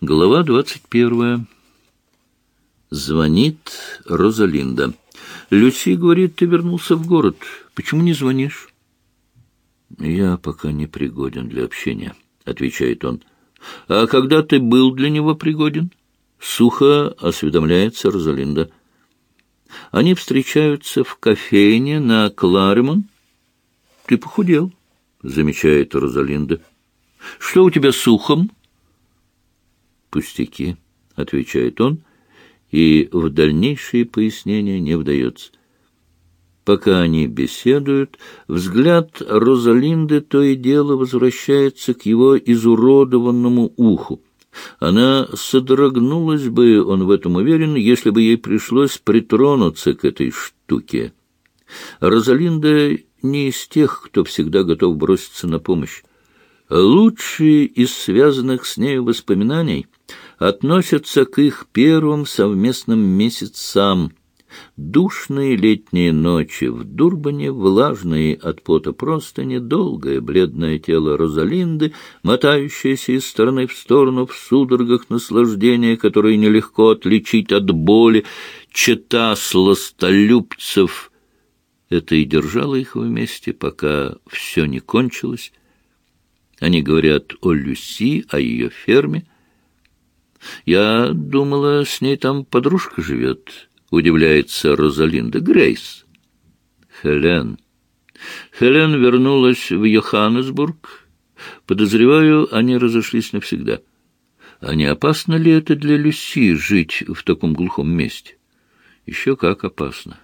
Глава двадцать первая. Звонит Розалинда. «Люси говорит, ты вернулся в город. Почему не звонишь?» «Я пока не пригоден для общения», — отвечает он. «А когда ты был для него пригоден?» Сухо осведомляется Розалинда. Они встречаются в кофейне на Кларемон. «Ты похудел», — замечает Розалинда. «Что у тебя с ухом?» «Пустяки», — отвечает он, и в дальнейшие пояснения не вдается. Пока они беседуют, взгляд Розалинды то и дело возвращается к его изуродованному уху. Она содрогнулась бы, он в этом уверен, если бы ей пришлось притронуться к этой штуке. Розалинда не из тех, кто всегда готов броситься на помощь. Лучшие из связанных с нею воспоминаний относятся к их первым совместным месяцам. Душные летние ночи в Дурбане, влажные от пота просто недолгое бледное тело Розалинды, мотающееся из стороны в сторону в судорогах наслаждения, которые нелегко отличить от боли, чета сластолюбцев. Это и держало их вместе, пока все не кончилось. Они говорят о Люси, о ее ферме. Я думала, с ней там подружка живет, удивляется Розалинда. Грейс. Хелен. Хелен вернулась в Йоханнесбург. Подозреваю, они разошлись навсегда. А не опасно ли это для Люси жить в таком глухом месте? Еще как опасно.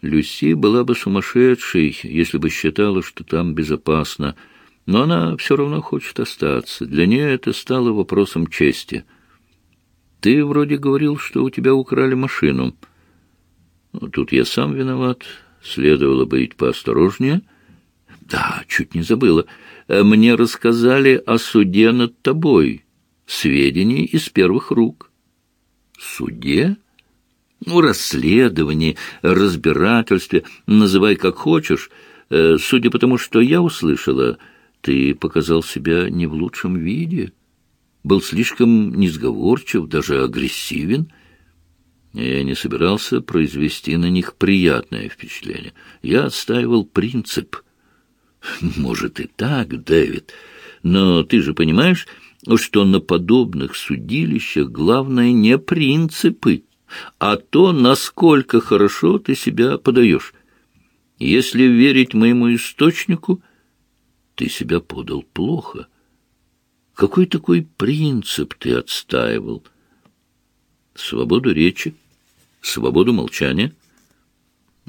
Люси была бы сумасшедшей, если бы считала, что там безопасно. Но она все равно хочет остаться. Для нее это стало вопросом чести. Ты вроде говорил, что у тебя украли машину. Ну, тут я сам виноват. Следовало быть поосторожнее. Да, чуть не забыла. Мне рассказали о суде над тобой. Сведения из первых рук. Суде? Ну, расследование, разбирательстве, называй как хочешь. Э, судя по тому, что я услышала, ты показал себя не в лучшем виде, был слишком несговорчив, даже агрессивен. Я не собирался произвести на них приятное впечатление. Я отстаивал принцип. Может и так, Дэвид, но ты же понимаешь, что на подобных судилищах главное не принципы, а то, насколько хорошо ты себя подаешь. Если верить моему источнику, ты себя подал плохо. Какой такой принцип ты отстаивал? Свободу речи, свободу молчания.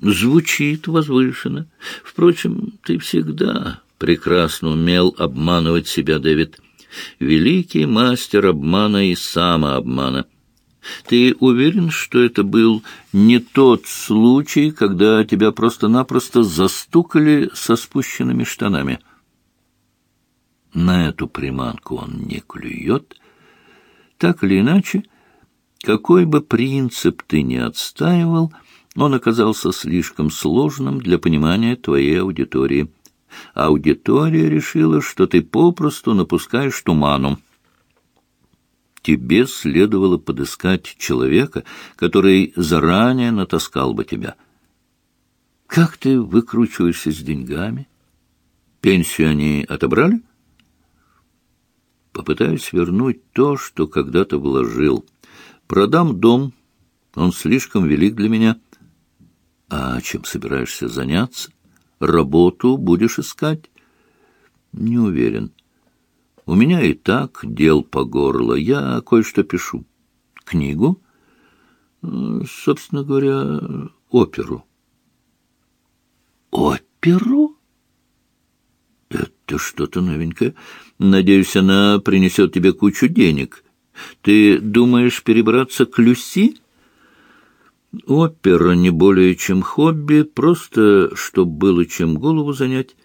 Звучит возвышенно. Впрочем, ты всегда прекрасно умел обманывать себя, Дэвид. Великий мастер обмана и самообмана. Ты уверен, что это был не тот случай, когда тебя просто-напросто застукали со спущенными штанами?» На эту приманку он не клюет. Так или иначе, какой бы принцип ты ни отстаивал, он оказался слишком сложным для понимания твоей аудитории. Аудитория решила, что ты попросту напускаешь туману. Тебе следовало подыскать человека, который заранее натаскал бы тебя. Как ты выкручиваешься с деньгами? Пенсию они отобрали? Попытаюсь вернуть то, что когда-то вложил. Продам дом, он слишком велик для меня. А чем собираешься заняться? Работу будешь искать? Не уверен. У меня и так дел по горло. Я кое-что пишу. Книгу? Собственно говоря, оперу. Оперу? Это что-то новенькое. Надеюсь, она принесет тебе кучу денег. Ты думаешь перебраться к Люси? Опера не более чем хобби, просто чтобы было чем голову занять.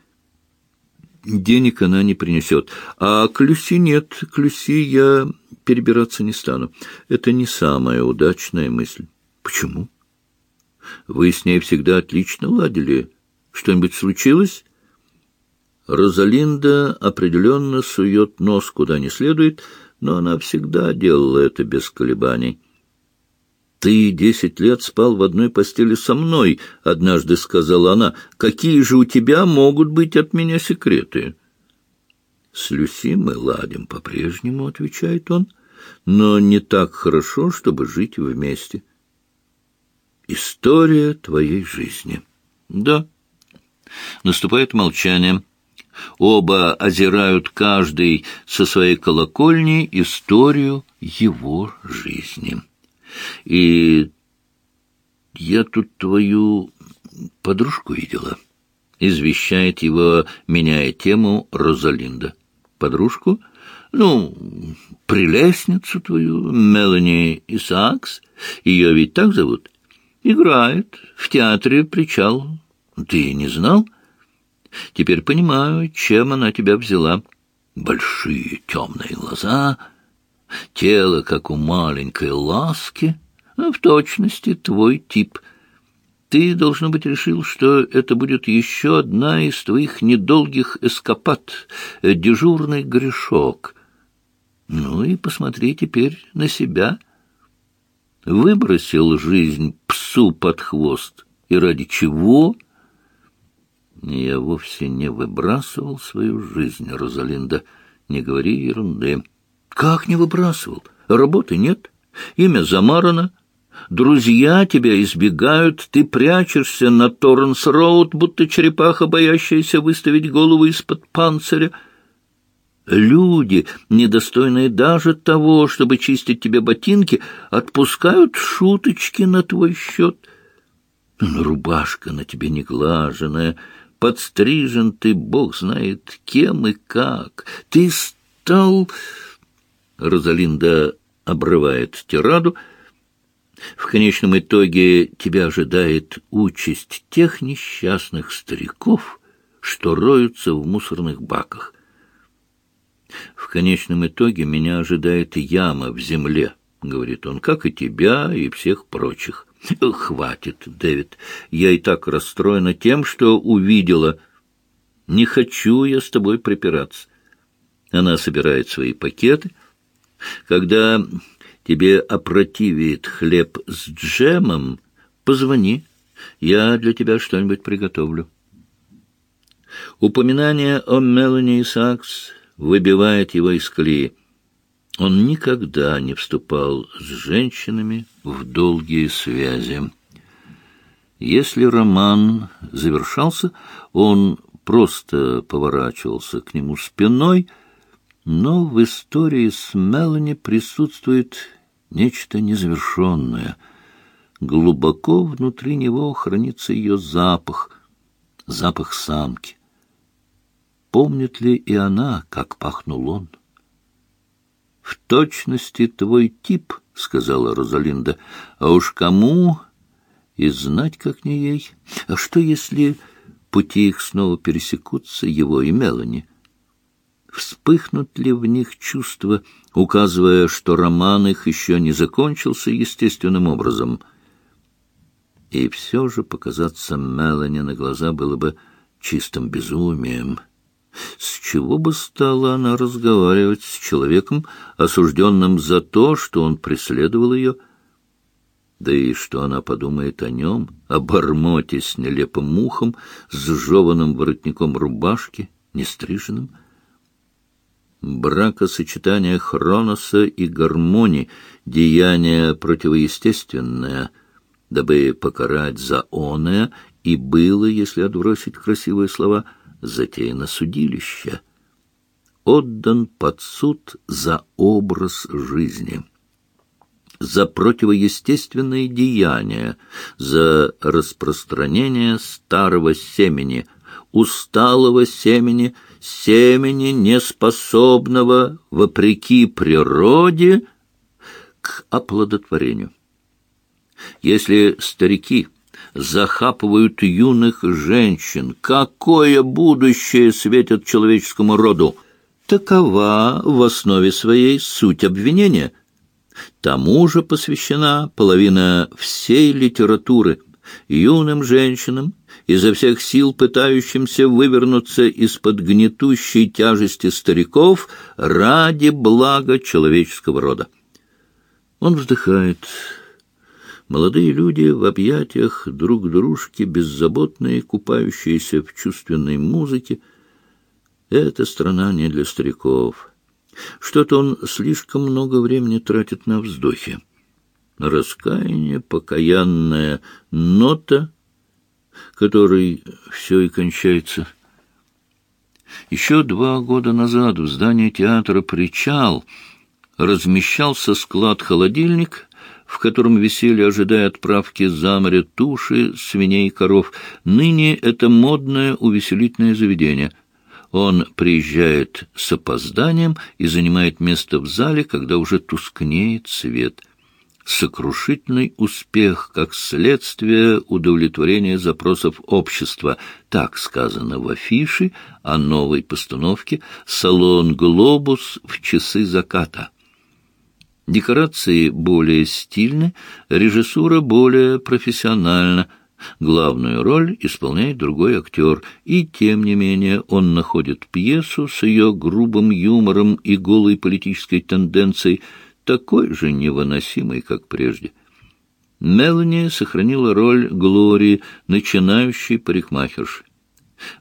Денег она не принесет. А к Люси нет. К Люси я перебираться не стану. Это не самая удачная мысль. Почему? Вы с ней всегда отлично ладили. Что-нибудь случилось? Розалинда определенно сует нос куда не следует, но она всегда делала это без колебаний. «Ты десять лет спал в одной постели со мной», — однажды сказала она. «Какие же у тебя могут быть от меня секреты?» «С Люси мы ладим по-прежнему», — отвечает он, — «но не так хорошо, чтобы жить вместе». «История твоей жизни». «Да». Наступает молчание. Оба озирают каждый со своей колокольни историю его жизни. И я тут твою подружку видела. Извещает его, меняя тему, Розалинда. Подружку? Ну, прелестницу твою, Мелани Исаакс. Ее ведь так зовут? Играет в театре «Причал». Ты не знал? Теперь понимаю, чем она тебя взяла. Большие темные глаза — тело, как у маленькой ласки, а в точности твой тип. Ты, должно быть, решил, что это будет еще одна из твоих недолгих эскапад, дежурный грешок. Ну и посмотри теперь на себя. Выбросил жизнь псу под хвост. И ради чего? Я вовсе не выбрасывал свою жизнь, Розалинда. Не говори ерунды. Как не выбрасывал? Работы нет, имя замарано, друзья тебя избегают, ты прячешься на Торренс-Роуд, будто черепаха, боящаяся выставить голову из-под панциря. Люди, недостойные даже того, чтобы чистить тебе ботинки, отпускают шуточки на твой счет. Рубашка на тебе неглаженная, подстрижен ты, бог знает, кем и как. Ты стал... Розалинда обрывает тираду. В конечном итоге тебя ожидает участь тех несчастных стариков, что роются в мусорных баках. В конечном итоге меня ожидает яма в земле, — говорит он, — как и тебя и всех прочих. Хватит, Дэвид, я и так расстроена тем, что увидела. Не хочу я с тобой припираться. Она собирает свои пакеты — когда тебе опротивит хлеб с джемом, позвони, я для тебя что-нибудь приготовлю. Упоминание о Мелани Сакс выбивает его из колеи. Он никогда не вступал с женщинами в долгие связи. Если роман завершался, он просто поворачивался к нему спиной — но в истории с Мелани присутствует нечто незавершенное. Глубоко внутри него хранится ее запах, запах самки. Помнит ли и она, как пахнул он? «В точности твой тип», — сказала Розалинда, — «а уж кому и знать, как не ей. А что, если пути их снова пересекутся, его и Мелани?» вспыхнут ли в них чувства, указывая, что роман их еще не закончился естественным образом. И все же показаться Мелани на глаза было бы чистым безумием. С чего бы стала она разговаривать с человеком, осужденным за то, что он преследовал ее, да и что она подумает о нем, о бормоте с нелепым мухом, с жеванным воротником рубашки, нестриженным, бракосочетание Хроноса и гармонии, деяние противоестественное, дабы покарать за оное, и было, если отбросить красивые слова, затеяно судилище, отдан под суд за образ жизни, за противоестественные деяния, за распространение старого семени, усталого семени — семени, неспособного, вопреки природе, к оплодотворению. Если старики захапывают юных женщин, какое будущее светит человеческому роду? Такова в основе своей суть обвинения. Тому же посвящена половина всей литературы юным женщинам изо всех сил пытающимся вывернуться из-под гнетущей тяжести стариков ради блага человеческого рода. Он вздыхает. Молодые люди в объятиях друг дружки, беззаботные, купающиеся в чувственной музыке. Эта страна не для стариков. Что-то он слишком много времени тратит на вздохи. Раскаяние, покаянная нота, которой все и кончается. Еще два года назад в здании театра «Причал» размещался склад-холодильник, в котором висели, ожидая отправки за море, туши, свиней и коров. Ныне это модное увеселительное заведение. Он приезжает с опозданием и занимает место в зале, когда уже тускнеет свет. Сокрушительный успех как следствие удовлетворения запросов общества. Так сказано в афише о новой постановке «Салон Глобус в часы заката». Декорации более стильны, режиссура более профессиональна. Главную роль исполняет другой актер, и, тем не менее, он находит пьесу с ее грубым юмором и голой политической тенденцией такой же невыносимой, как прежде. Мелани сохранила роль Глории, начинающей парикмахерши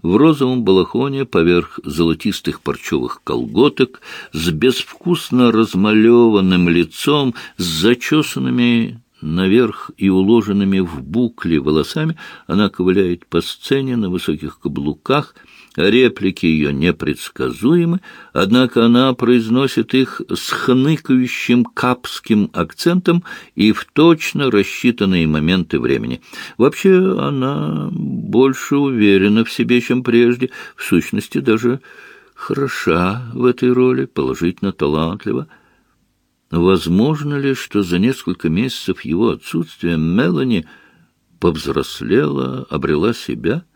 в розовом балахоне поверх золотистых парчевых колготок, с безвкусно размалеванным лицом, с зачесанными наверх и уложенными в букли волосами, она ковыляет по сцене на высоких каблуках — Реплики ее непредсказуемы, однако она произносит их с хныкающим капским акцентом и в точно рассчитанные моменты времени. Вообще она больше уверена в себе, чем прежде, в сущности даже хороша в этой роли, положительно талантлива. Возможно ли, что за несколько месяцев его отсутствия Мелани повзрослела, обрела себя —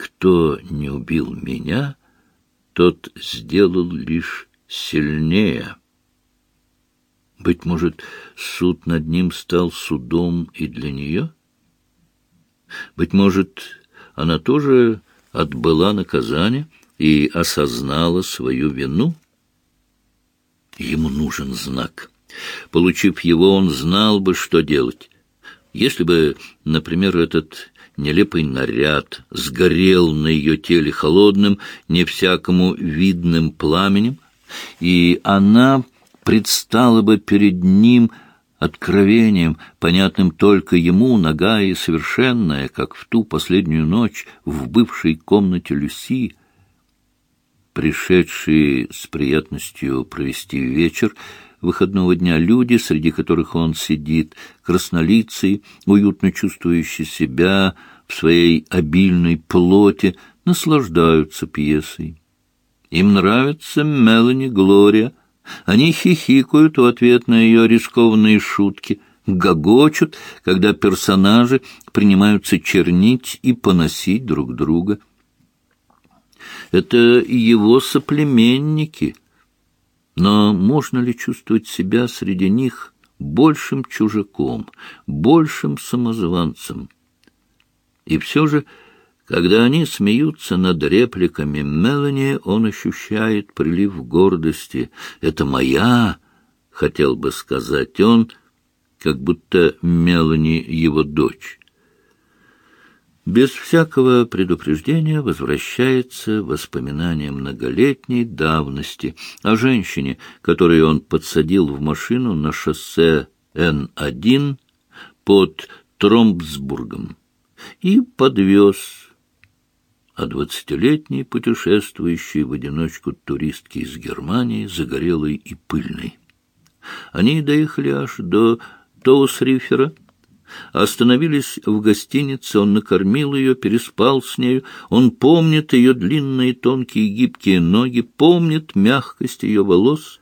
кто не убил меня, тот сделал лишь сильнее. Быть может, суд над ним стал судом и для нее? Быть может, она тоже отбыла наказание и осознала свою вину? Ему нужен знак. Получив его, он знал бы, что делать. Если бы, например, этот Нелепый наряд сгорел на ее теле холодным, не всякому видным пламенем, и она предстала бы перед ним откровением, понятным только ему, нога и совершенная, как в ту последнюю ночь в бывшей комнате Люси, пришедшие с приятностью провести вечер, выходного дня люди, среди которых он сидит, краснолицый, уютно чувствующий себя в своей обильной плоти, наслаждаются пьесой. Им нравится Мелани Глория. Они хихикают в ответ на ее рискованные шутки, гогочут, когда персонажи принимаются чернить и поносить друг друга. Это его соплеменники — но можно ли чувствовать себя среди них большим чужаком, большим самозванцем? И все же, когда они смеются над репликами Мелани, он ощущает прилив гордости. «Это моя!» — хотел бы сказать он, как будто Мелани его дочь без всякого предупреждения возвращается воспоминание многолетней давности о женщине, которую он подсадил в машину на шоссе Н-1 под Тромбсбургом и подвез, а двадцатилетней путешествующей в одиночку туристки из Германии, загорелой и пыльной. Они доехали аж до Тоусрифера, Остановились в гостинице, он накормил ее, переспал с нею. Он помнит ее длинные тонкие гибкие ноги, помнит мягкость ее волос,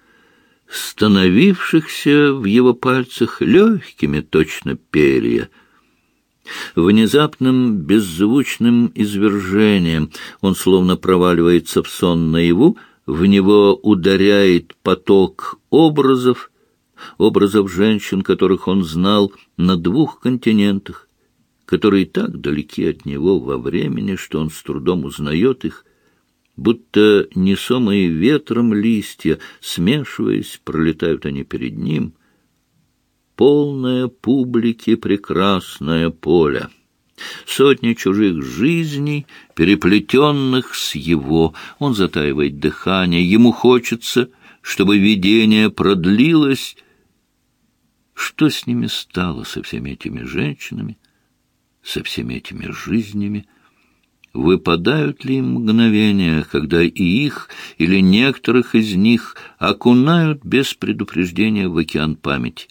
становившихся в его пальцах легкими точно перья. Внезапным беззвучным извержением он словно проваливается в сон наяву, в него ударяет поток образов, образов женщин, которых он знал на двух континентах, которые так далеки от него во времени, что он с трудом узнает их, будто несомые ветром листья, смешиваясь, пролетают они перед ним. Полное публики прекрасное поле. Сотни чужих жизней, переплетенных с его. Он затаивает дыхание, ему хочется, чтобы видение продлилось. Что с ними стало, со всеми этими женщинами, со всеми этими жизнями? Выпадают ли мгновения, когда и их или некоторых из них окунают без предупреждения в океан памяти?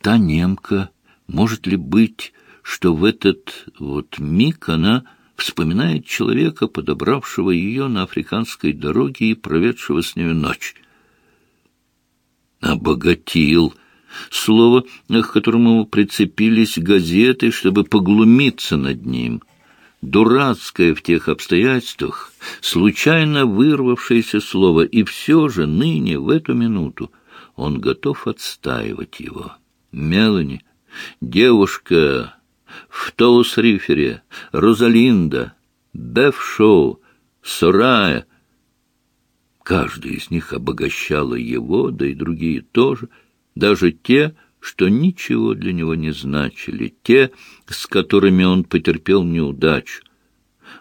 Та немка, может ли быть, что в этот вот миг она вспоминает человека, подобравшего ее на африканской дороге и проведшего с нею ночь? Обогатил слово, к которому прицепились газеты, чтобы поглумиться над ним. Дурацкое в тех обстоятельствах, случайно вырвавшееся слово, и все же ныне, в эту минуту, он готов отстаивать его. Мелани, девушка в Тоус-Рифере, Розалинда, Беф-Шоу, Сорая. Каждый из них обогащала его, да и другие тоже, даже те, что ничего для него не значили, те, с которыми он потерпел неудачу.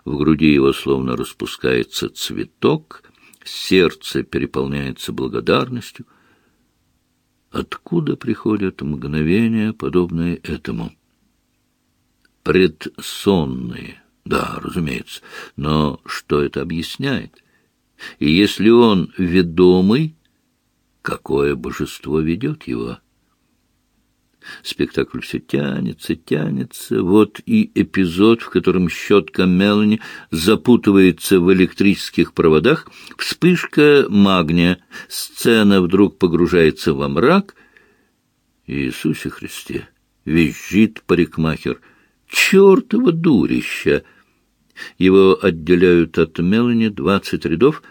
В груди его словно распускается цветок, сердце переполняется благодарностью. Откуда приходят мгновения, подобные этому? предсонные. Да, разумеется. Но что это объясняет? И если он ведомый, какое божество ведет его? Спектакль все тянется, тянется. Вот и эпизод, в котором щетка Мелани запутывается в электрических проводах, вспышка магния, сцена вдруг погружается во мрак. Иисусе Христе! Визжит парикмахер — чертова дурища! Его отделяют от Мелани двадцать рядов,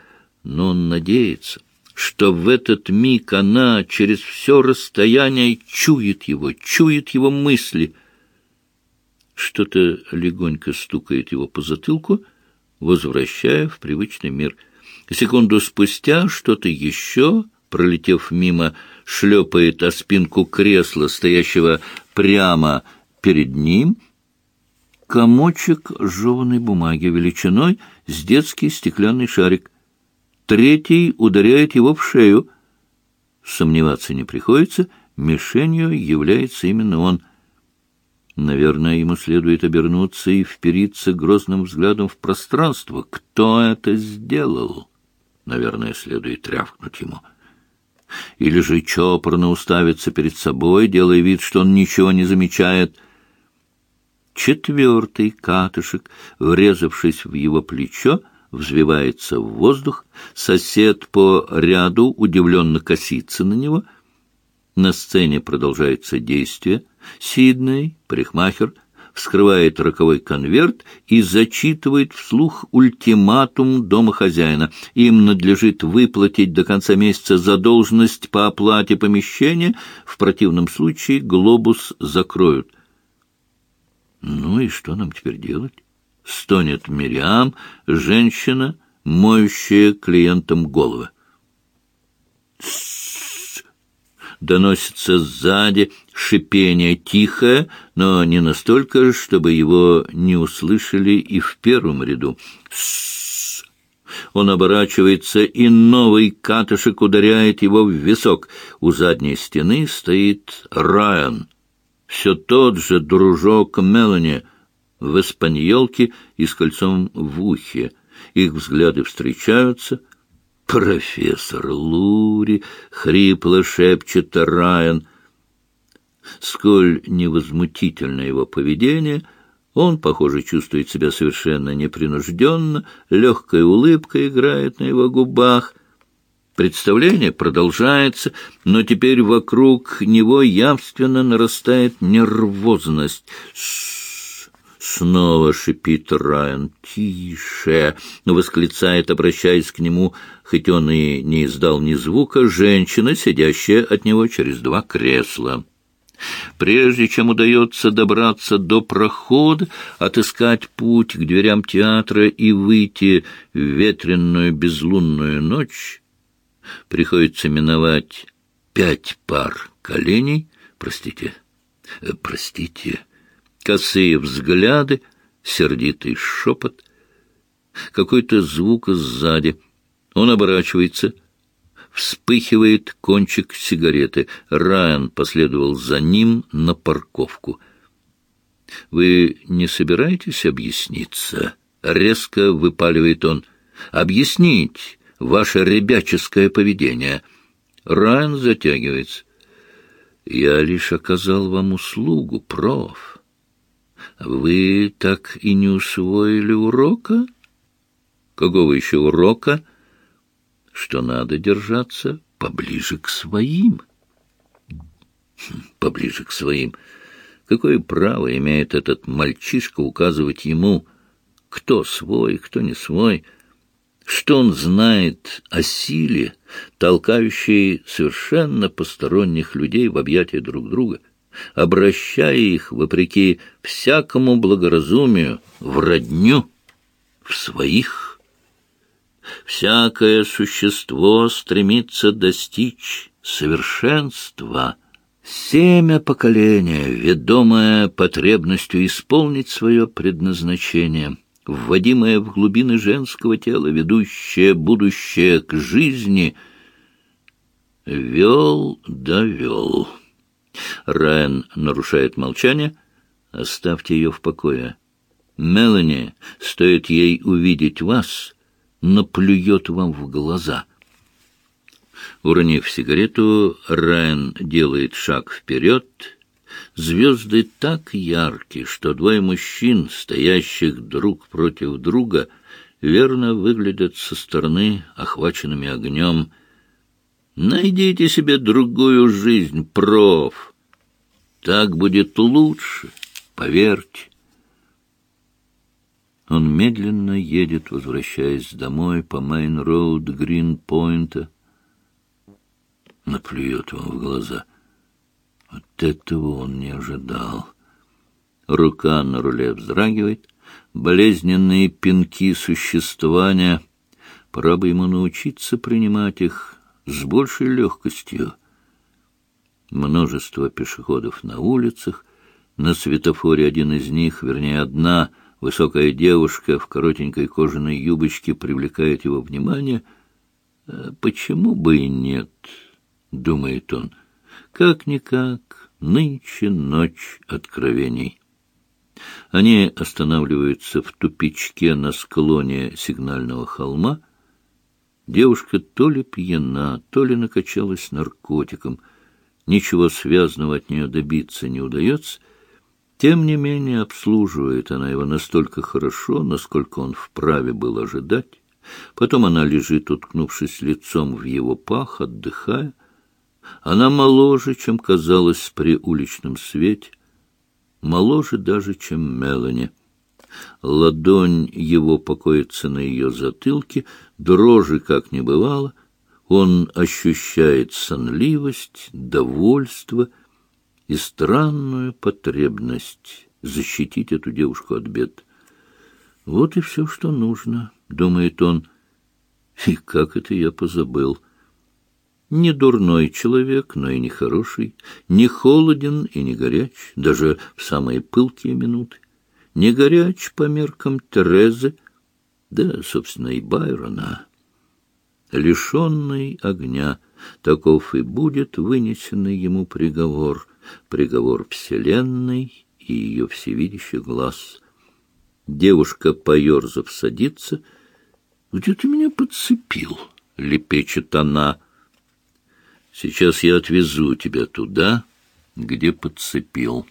но он надеется, что в этот миг она через все расстояние чует его, чует его мысли. Что-то легонько стукает его по затылку, возвращая в привычный мир. Секунду спустя что-то еще, пролетев мимо, шлепает о спинку кресла, стоящего прямо перед ним — комочек жеванной бумаги величиной с детский стеклянный шарик. Третий ударяет его в шею. Сомневаться не приходится, мишенью является именно он. Наверное, ему следует обернуться и впериться грозным взглядом в пространство. Кто это сделал? Наверное, следует рявкнуть ему. Или же чопорно уставиться перед собой, делая вид, что он ничего не замечает — Четвертый катышек, врезавшись в его плечо, взвивается в воздух. Сосед по ряду удивленно косится на него. На сцене продолжается действие. Сидней, парикмахер, вскрывает роковой конверт и зачитывает вслух ультиматум домохозяина. Им надлежит выплатить до конца месяца задолженность по оплате помещения, в противном случае глобус закроют. Ну и что нам теперь делать? Стонет Мириам, женщина, моющая клиентам головы. Доносится сзади шипение тихое, но не настолько, чтобы его не услышали и в первом ряду. С Он оборачивается, и новый катышек ударяет его в висок. У задней стены стоит Райан — все тот же дружок Мелани в эспаньолке и с кольцом в ухе. Их взгляды встречаются. «Профессор Лури!» — хрипло шепчет Райан. Сколь невозмутительно его поведение — он, похоже, чувствует себя совершенно непринужденно, легкая улыбка играет на его губах — Представление продолжается, но теперь вокруг него явственно нарастает нервозность. Снова шипит Райан. «Тише!» — восклицает, обращаясь к нему, хоть он и не издал ни звука, женщина, сидящая от него через два кресла. Прежде чем удается добраться до прохода, отыскать путь к дверям театра и выйти в ветренную безлунную ночь, приходится миновать пять пар коленей, простите, простите, косые взгляды, сердитый шепот, какой-то звук сзади. Он оборачивается — Вспыхивает кончик сигареты. Райан последовал за ним на парковку. «Вы не собираетесь объясниться?» — резко выпаливает он. «Объяснить ваше ребяческое поведение». Райан затягивается. «Я лишь оказал вам услугу, проф. Вы так и не усвоили урока?» «Какого еще урока?» что надо держаться поближе к своим. Хм, поближе к своим. Какое право имеет этот мальчишка указывать ему, кто свой, кто не свой, что он знает о силе, толкающей совершенно посторонних людей в объятия друг друга, обращая их, вопреки всякому благоразумию, в родню, в своих Всякое существо стремится достичь совершенства. Семя поколения, ведомое потребностью исполнить свое предназначение, вводимое в глубины женского тела, ведущее будущее к жизни, вел довел. Райан нарушает молчание. Оставьте ее в покое. Мелани, стоит ей увидеть вас, наплюет вам в глаза. Уронив сигарету, Райан делает шаг вперед. Звезды так яркие, что двое мужчин, стоящих друг против друга, верно выглядят со стороны охваченными огнем. Найдите себе другую жизнь, проф. Так будет лучше, поверьте. Он медленно едет, возвращаясь домой по Мейн-Роуд Грин-Пойнта. Наплюет ему в глаза. Вот этого он не ожидал. Рука на руле вздрагивает. Болезненные пинки существования. Пора бы ему научиться принимать их с большей легкостью. Множество пешеходов на улицах. На светофоре один из них, вернее, одна — Высокая девушка в коротенькой кожаной юбочке привлекает его внимание. «А «Почему бы и нет?» — думает он. «Как-никак, нынче ночь откровений». Они останавливаются в тупичке на склоне сигнального холма. Девушка то ли пьяна, то ли накачалась наркотиком. Ничего связанного от нее добиться не удается — тем не менее, обслуживает она его настолько хорошо, насколько он вправе был ожидать. Потом она лежит, уткнувшись лицом в его пах, отдыхая. Она моложе, чем казалось при уличном свете, моложе даже, чем Мелани. Ладонь его покоится на ее затылке, дрожи как не бывало. Он ощущает сонливость, довольство — и странную потребность защитить эту девушку от бед. Вот и все, что нужно, — думает он. И как это я позабыл? Не дурной человек, но и не хороший, не холоден и не горяч, даже в самые пылкие минуты. Не горяч по меркам Терезы, да, собственно, и Байрона. Лишенный огня, таков и будет вынесенный ему приговор — приговор Вселенной и ее всевидящий глаз. Девушка, поерзав, садится. «Где ты меня подцепил?» — лепечет она. «Сейчас я отвезу тебя туда, где подцепил».